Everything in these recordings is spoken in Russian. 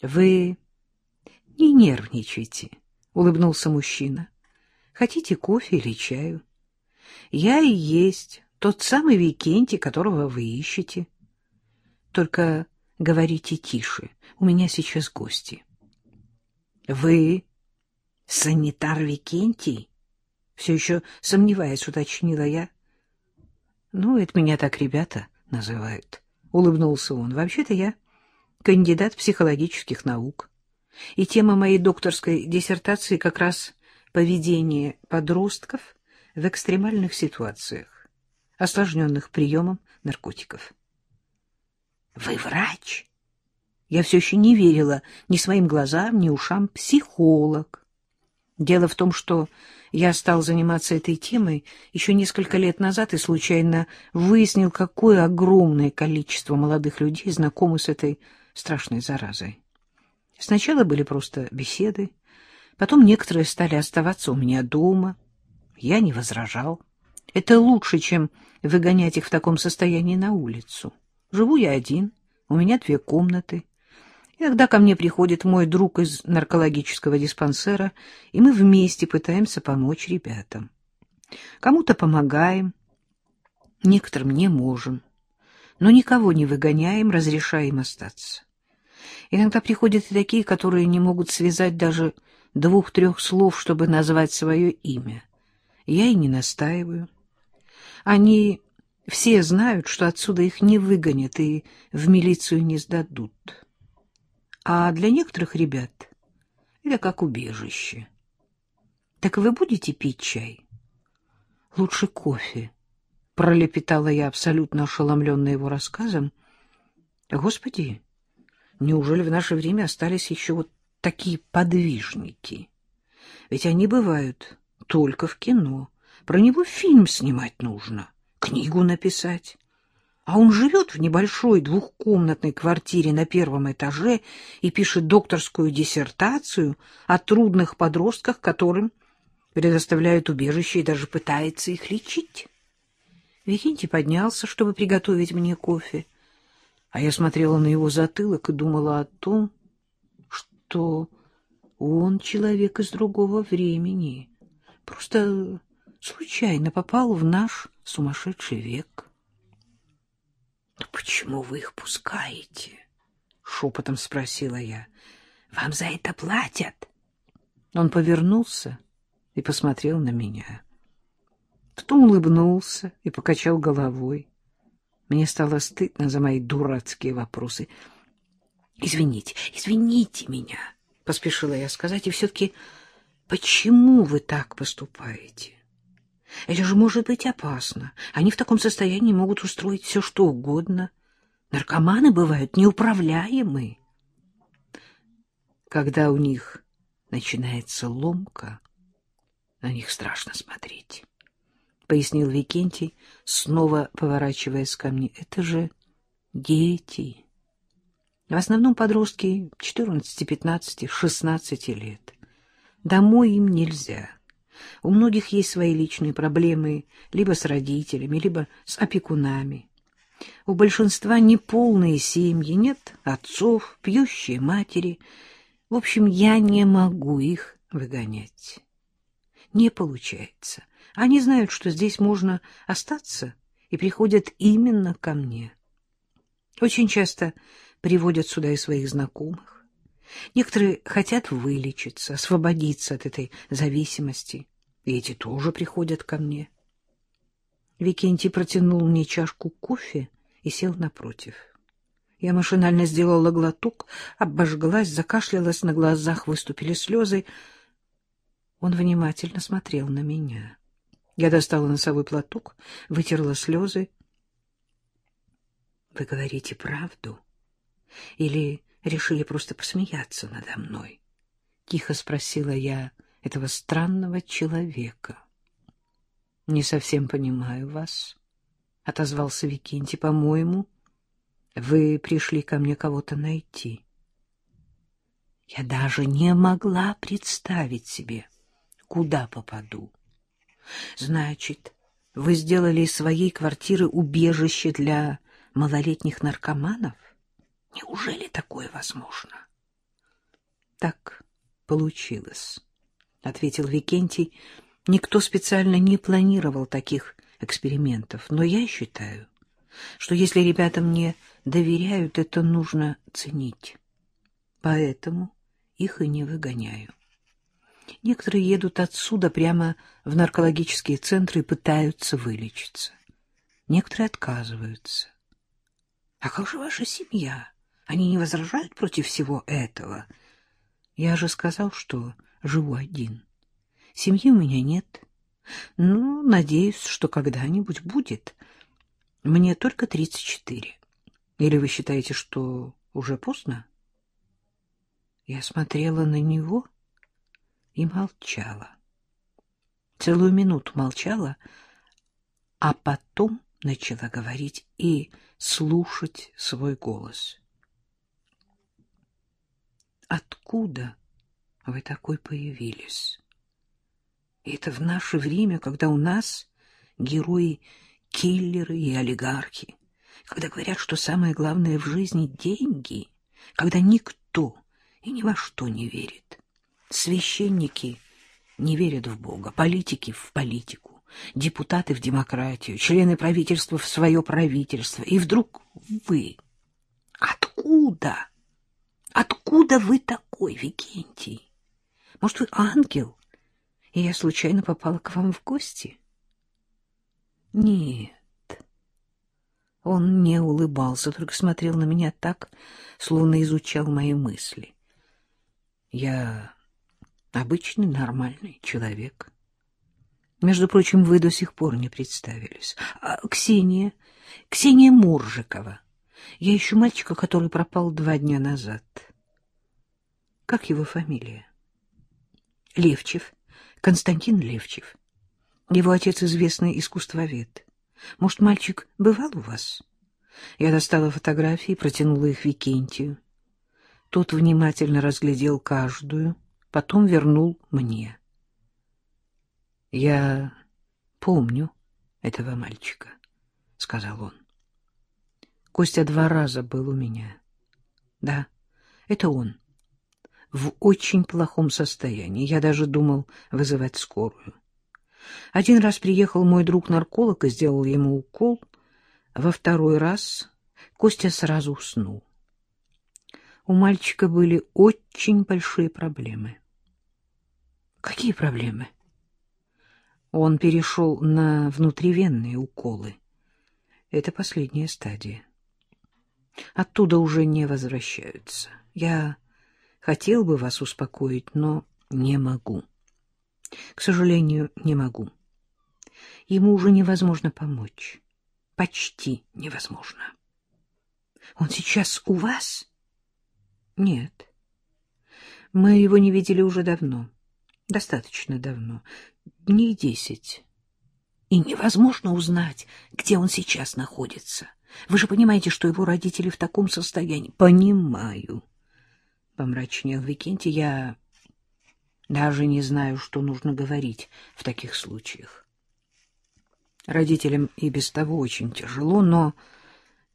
— Вы не нервничайте, — улыбнулся мужчина. — Хотите кофе или чаю? Я и есть тот самый Викентий, которого вы ищете. Только говорите тише, у меня сейчас гости. — Вы санитар Викентий? — все еще сомневаясь, уточнила я. — Ну, это меня так ребята называют, — улыбнулся он. — Вообще-то я кандидат психологических наук. И тема моей докторской диссертации как раз поведение подростков в экстремальных ситуациях, осложненных приемом наркотиков. «Вы врач?» Я все еще не верила ни своим глазам, ни ушам. Психолог. Дело в том, что я стал заниматься этой темой еще несколько лет назад и случайно выяснил, какое огромное количество молодых людей знакомы с этой страшной заразой. Сначала были просто беседы, потом некоторые стали оставаться у меня дома. Я не возражал. Это лучше, чем выгонять их в таком состоянии на улицу. Живу я один, у меня две комнаты. Иногда ко мне приходит мой друг из наркологического диспансера, и мы вместе пытаемся помочь ребятам. Кому-то помогаем, некоторым не можем, но никого не выгоняем, разрешаем остаться. Иногда приходят и такие, которые не могут связать даже двух-трех слов, чтобы назвать свое имя. Я и не настаиваю. Они все знают, что отсюда их не выгонят и в милицию не сдадут а для некоторых ребят это как убежище. Так вы будете пить чай? Лучше кофе, пролепетала я, абсолютно ошеломленная его рассказом. Господи, неужели в наше время остались еще вот такие подвижники? Ведь они бывают только в кино. Про него фильм снимать нужно, книгу написать. А он живет в небольшой двухкомнатной квартире на первом этаже и пишет докторскую диссертацию о трудных подростках, которым предоставляют убежище и даже пытается их лечить. Викентий поднялся, чтобы приготовить мне кофе, а я смотрела на его затылок и думала о том, что он человек из другого времени, просто случайно попал в наш сумасшедший век. — Ну почему вы их пускаете? — шепотом спросила я. — Вам за это платят? Он повернулся и посмотрел на меня. Потом улыбнулся и покачал головой. Мне стало стыдно за мои дурацкие вопросы. — Извините, извините меня, — поспешила я сказать, — и все-таки почему вы так поступаете? Это же может быть опасно. Они в таком состоянии могут устроить все, что угодно. Наркоманы бывают неуправляемы. Когда у них начинается ломка, на них страшно смотреть, — пояснил Викентий, снова поворачиваясь ко мне. — Это же дети. В основном подростки 14, 15, 16 лет. Домой им нельзя. — у многих есть свои личные проблемы либо с родителями, либо с опекунами. У большинства неполные семьи, нет отцов, пьющие матери. В общем, я не могу их выгонять. Не получается. Они знают, что здесь можно остаться, и приходят именно ко мне. Очень часто приводят сюда и своих знакомых. Некоторые хотят вылечиться, освободиться от этой зависимости. И эти тоже приходят ко мне. Викентий протянул мне чашку кофе и сел напротив. Я машинально сделала глоток, обожглась, закашлялась, на глазах выступили слезы. Он внимательно смотрел на меня. Я достала носовой платок, вытерла слезы. — Вы говорите правду? Или решили просто посмеяться надо мной? — тихо спросила я этого странного человека. — Не совсем понимаю вас, — отозвался Викентий. — По-моему, вы пришли ко мне кого-то найти. Я даже не могла представить себе, куда попаду. Значит, вы сделали из своей квартиры убежище для малолетних наркоманов? Неужели такое возможно? Так получилось, — ответил Викентий. Никто специально не планировал таких экспериментов, но я считаю, что если ребята мне доверяют, это нужно ценить. Поэтому их и не выгоняю. Некоторые едут отсюда прямо в наркологические центры и пытаются вылечиться. Некоторые отказываются. А как же ваша семья? Они не возражают против всего этого? Я же сказал, что живу один. Семьи у меня нет. Ну, надеюсь, что когда-нибудь будет. Мне только тридцать четыре. Или вы считаете, что уже поздно? Я смотрела на него и молчала. Целую минуту молчала, а потом начала говорить и слушать свой голос. Откуда вы такой появились? Это в наше время, когда у нас герои киллеры и олигархи, когда говорят, что самое главное в жизни — деньги, когда никто и ни во что не верит. Священники не верят в Бога, политики — в политику, депутаты — в демократию, члены правительства — в свое правительство. И вдруг вы... Откуда? Откуда вы такой, Викентий? Может, вы ангел, и я случайно попала к вам в гости? Нет. Он не улыбался, только смотрел на меня так, словно изучал мои мысли. Я обычный нормальный человек. Между прочим, вы до сих пор не представились. А, Ксения, Ксения Муржикова. Я ищу мальчика, который пропал два дня назад. Как его фамилия? Левчев. Константин Левчев. Его отец известный искусствовед. Может, мальчик бывал у вас? Я достала фотографии, протянула их Викентию. Тот внимательно разглядел каждую, потом вернул мне. Я помню этого мальчика, сказал он. Костя два раза был у меня. Да, это он в очень плохом состоянии. Я даже думал вызывать скорую. Один раз приехал мой друг-нарколог и сделал ему укол. Во второй раз Костя сразу уснул. У мальчика были очень большие проблемы. Какие проблемы? Он перешел на внутривенные уколы. Это последняя стадия. Оттуда уже не возвращаются. Я Хотел бы вас успокоить, но не могу. К сожалению, не могу. Ему уже невозможно помочь. Почти невозможно. Он сейчас у вас? Нет. Мы его не видели уже давно. Достаточно давно. Дней десять. И невозможно узнать, где он сейчас находится. Вы же понимаете, что его родители в таком состоянии. Понимаю помрачнел Викентий. Я даже не знаю, что нужно говорить в таких случаях. Родителям и без того очень тяжело, но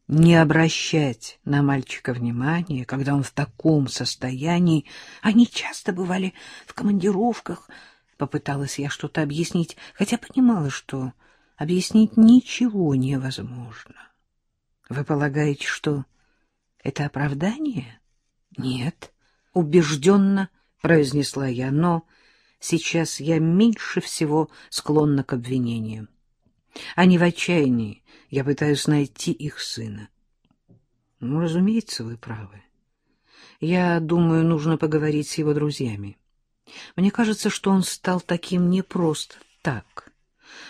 не обращать на мальчика внимания, когда он в таком состоянии. Они часто бывали в командировках. Попыталась я что-то объяснить, хотя понимала, что объяснить ничего невозможно. Вы полагаете, что это оправдание? Нет убежденно произнесла я, но сейчас я меньше всего склонна к обвинениям. Они в отчаянии, я пытаюсь найти их сына. Ну, разумеется, вы правы. Я думаю, нужно поговорить с его друзьями. Мне кажется, что он стал таким не просто так,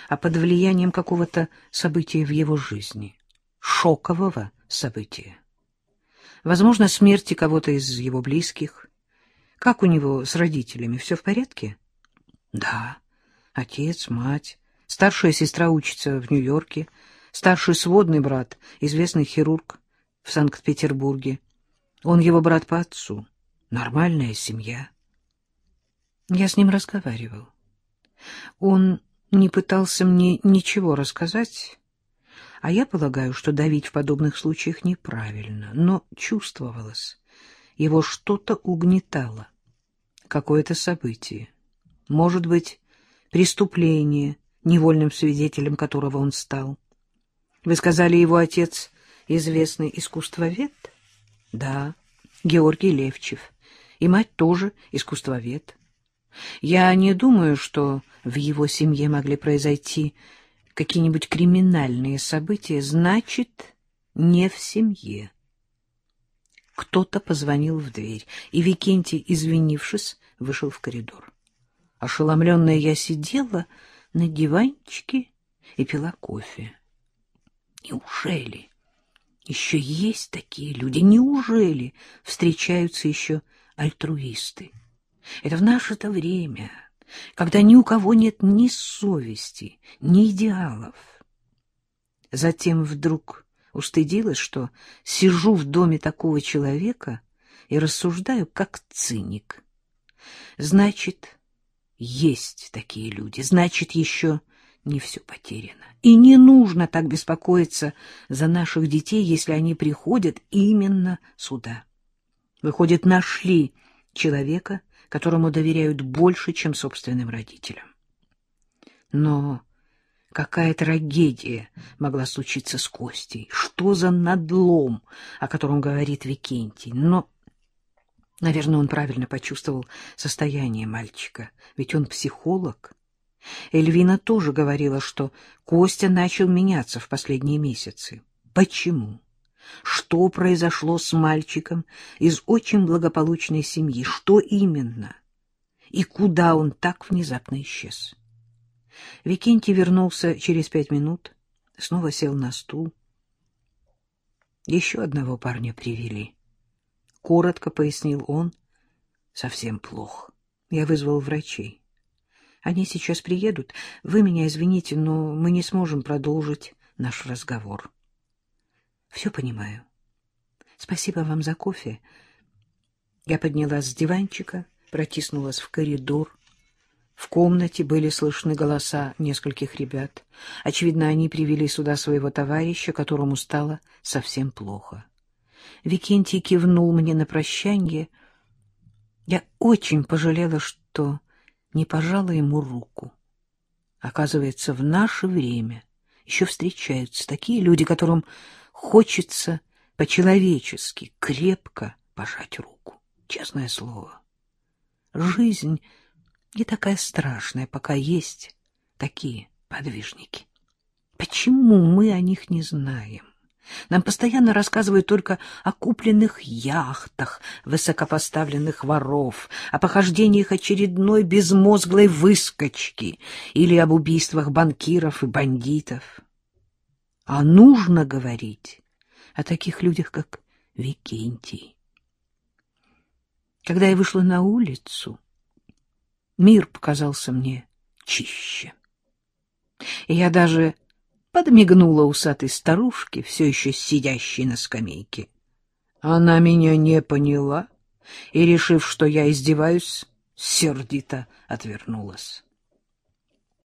а под влиянием какого-то события в его жизни, шокового события возможно, смерти кого-то из его близких. Как у него с родителями? Все в порядке? Да. Отец, мать, старшая сестра учится в Нью-Йорке, старший сводный брат, известный хирург в Санкт-Петербурге. Он его брат по отцу. Нормальная семья. Я с ним разговаривал. Он не пытался мне ничего рассказать, а я полагаю, что давить в подобных случаях неправильно, но чувствовалось, его что-то угнетало. какое-то событие. Может быть, преступление, невольным свидетелем которого он стал. Вы сказали, его отец — известный искусствовед? Да, Георгий Левчев. И мать тоже искусствовед. Я не думаю, что в его семье могли произойти какие-нибудь криминальные события. Значит, не в семье. Кто-то позвонил в дверь, и Викентий, извинившись, вышел в коридор. Ошеломленная я сидела на диванчике и пила кофе. Неужели еще есть такие люди? Неужели встречаются еще альтруисты? Это в наше-то время, когда ни у кого нет ни совести, ни идеалов. Затем вдруг устыдилась, что сижу в доме такого человека и рассуждаю как циник. Значит, есть такие люди, значит, еще не все потеряно. И не нужно так беспокоиться за наших детей, если они приходят именно сюда. Выходит, нашли человека, которому доверяют больше, чем собственным родителям. Но какая трагедия могла случиться с Костей? Что за надлом, о котором говорит Викентий? Но, наверное, он правильно почувствовал состояние мальчика, ведь он психолог. Эльвина тоже говорила, что Костя начал меняться в последние месяцы. Почему? Что произошло с мальчиком из очень благополучной семьи? Что именно? И куда он так внезапно исчез? Викентий вернулся через пять минут, снова сел на стул. Еще одного парня привели. Коротко пояснил он. Совсем плохо. Я вызвал врачей. Они сейчас приедут. Вы меня извините, но мы не сможем продолжить наш разговор. Все понимаю. Спасибо вам за кофе. Я поднялась с диванчика, протиснулась в коридор. В комнате были слышны голоса нескольких ребят. Очевидно, они привели сюда своего товарища, которому стало совсем плохо. Викентий кивнул мне на прощание. Я очень пожалела, что не пожала ему руку. Оказывается, в наше время еще встречаются такие люди, которым хочется по-человечески крепко пожать руку. Честное слово. Жизнь не такая страшная, пока есть такие подвижники. Почему мы о них не знаем? Нам постоянно рассказывают только о купленных яхтах высокопоставленных воров, о похождениях очередной безмозглой выскочки или об убийствах банкиров и бандитов. А нужно говорить о таких людях, как Викентий. Когда я вышла на улицу, мир показался мне чище. И я даже подмигнула усатой старушке, все еще сидящей на скамейке. Она меня не поняла и, решив, что я издеваюсь, сердито отвернулась.